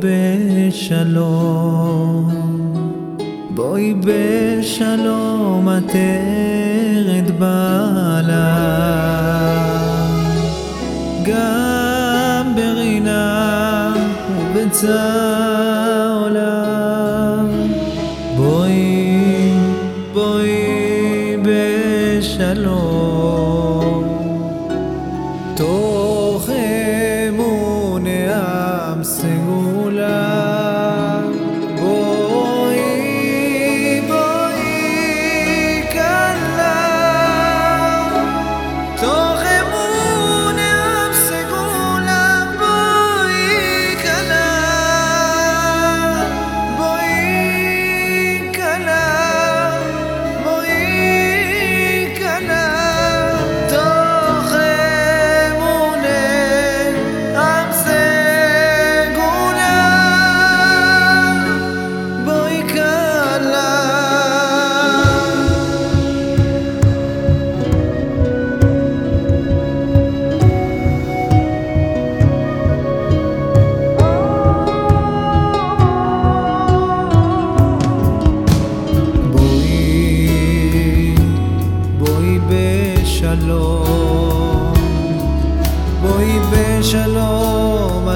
בשלום, בואי בשלום עטרת בעלה. גם ברינה ובצער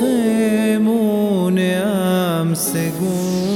خیمون امسگون